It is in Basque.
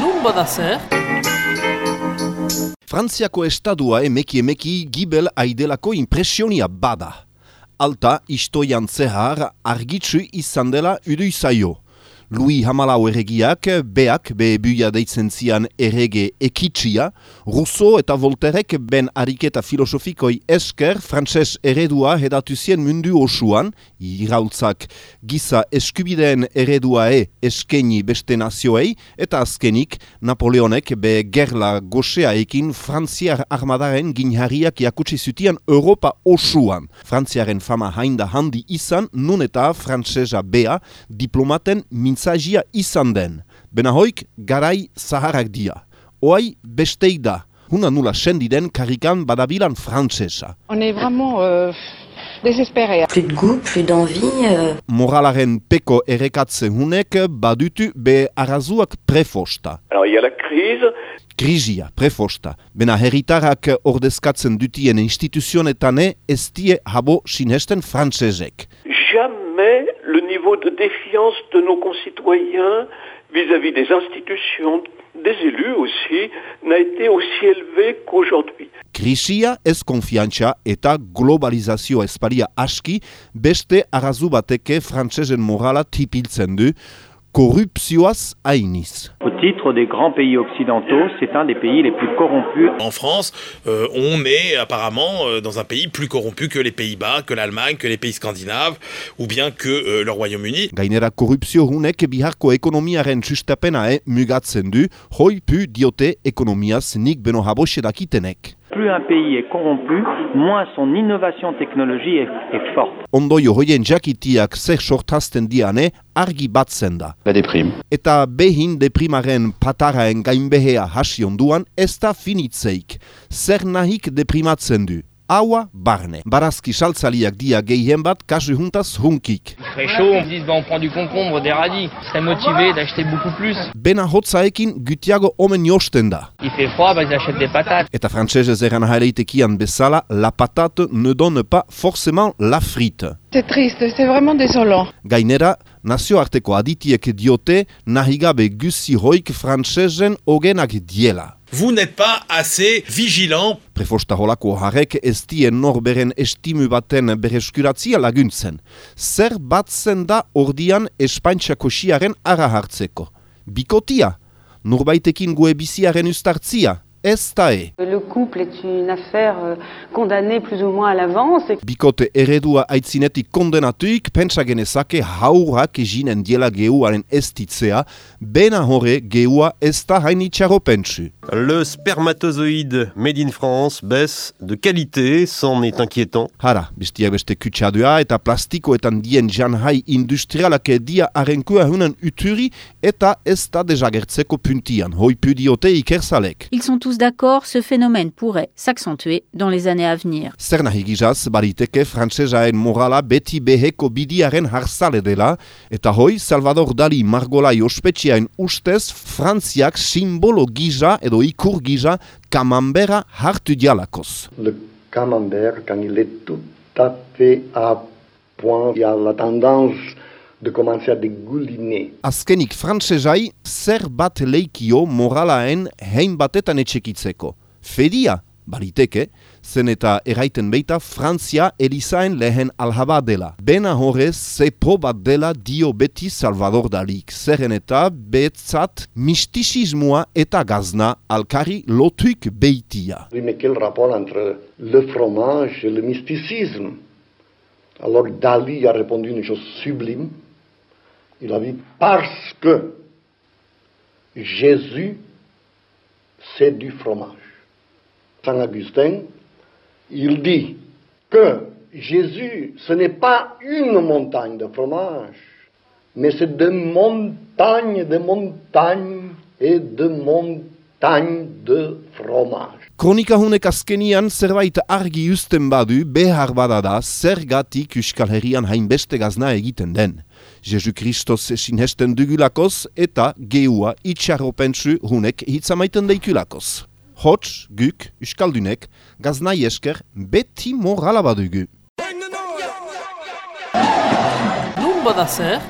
Nun bada zer? Frantziako estadua emeki emeki gibel aidelako impresionia bada. Alta, istoian zehar, argitsu izan dela udu zaio. Louis Hamalau erregiak, beak, be buia deitzen zian errege ekitsia, Rousseau eta Volterek ben ariketa filosofikoi esker frantses eredua hedatu zien mundu osuan, irautzak giza eskubideen eredua e eskeni beste nazioei, eta azkenik Napoleonek be gerla goxea ekin frantziar armadaren ginharriak jakutsi zutian Europa osuan. Frantziaren fama hainda handi izan, nun eta frantsesa bea diplomaten mintzagia izan den. Benahoik garai zaharrak dia. Oai besteik da. Huna nula sendi den karikan badabilan frantsesa. On est vraiment euh, désespéré. Plus de goût, plus d'envie. euh, Moralaren peko errekatze hunek badutu be arazuak prefosta. Alors il y a la crise, Krizia, prefosta. Bena herritarrak ordezkatzen dutien instituzionetane ez die habo sinesten frantsesek. Défiance de nos concitoyens vis-à-vis des institutions, des élus aussi, n'a été aussi élevé qu'aujourd'hui. Krisia ez konfiantza eta globalizazio esparia aski beste arazu bateke frantsesen morala tipiltzen du, korrupzioaz hainiz. Au titre des grands pays occidentaux, c'est un des pays les plus corrompus. En France, euh, on est apparemment euh, dans un pays plus corrompu que les Pays-Bas, que l'Allemagne, que les pays scandinaves, ou bien que euh, le Royaume-Uni. Gainera korrupzio hunek biharko ekonomiaren sustapenae mugatzen du, hoipu diote ekonomiaz nik beno dakitenek. Plus un pays est corrompu, moins son innovation technologie est, est forte. Ondoio hoien jakitiak zer sortazten diane argi batzen da. La déprime. Eta behin deprimaren pataraen gainbehea hasi onduan ez da finitzeik. Zer nahik deprimatzen du. Haua barne. Barazki saltzaliak dia gehien bat kasu juntaz hunkik. très chaud, on se dit bah, on prend du concombre, des radis. Serais motivé d'acheter beaucoup plus. Bena hotzaekin gutiago omen josten da. Il fait froid, bah, ils achètent des patates. Eta frantsesez eran haleitekian bezala, la patate ne donne pas forcément la frite. C'est triste, c'est vraiment désolant. Gainera, nazioarteko aditiek diote nahigabe gusi hoik frantsesen ogenak diela. Vous n'êtes pas assez vigilant Prefosta holako harek ez die norberen estimu baten bereskuratzia laguntzen. Zer batzen da ordian Espaintxako siaren ara hartzeko? Bikotia? Norbaitekin goe biziaren ustartzia? Ez da e. Le couple est une affaire euh, condamnée plus ou moins à l'avance. Bikote eredua aitzinetik kondenatuik pentsa genezake haurak jinen diela geuaren estitzea, bena hore geua ez da hainitxaro pentsu. Le spermatozoïde made in France baisse de qualité, c'en est inquiétant. Hara, bestia beste kutsadua eta plastikoetan dien janhai industrialak dia arenkua hunen uturi eta ez da dejagertzeko puntian, hoipu diote ikerzalek. Ils sont tous d'accord, ce phénomène pourrait s'accentuer dans les années à venir. Zer nahi gizaz, bariteke frantsesaen morala beti beheko bidiaren harzale dela, eta hoi Salvador Dali Margolai ospetxiaen ustez Frantziak simbolo giza edo ikur giza kamambera hartu dialakoz. Le camembert, quand il est tout à fait à point, il y a la tendance de commencer à dégouliner. Azkenik frantsesai zer bat leikio moralaen hein batetan etxekitzeko. Fedia, baliteke, zen eta erraiten beita Frantzia Elizaen lehen alhaba dela. Bena horrez zepo bat dela dio beti Salvador Dalik, zeren eta betzat mistisismoa eta gazna alkari lotuik beitia. Oui, mais quel rapport entre le fromage et le mysticisme Alors Dali a répondu une chose sublime. Il a dit parce que Jésus, c'est du fromage. Saint Augustin, il dit que Jésus, ce n'est pas une montagne de fromage, mais c'est de montagnes, de montagnes et de montagnes de fromage. Kronika hunek azkenian zerbait argi usten badu behar badada zergatik Euskal Herrian hainbeste gazna egiten den. Jesu Kristos sinesten dugulakoz eta geua itxarropentsu hunek hitzamaiten deikulakoz. Hots, guk, Euskaldunek, gaznai esker beti morala badugu. Nun bada zer?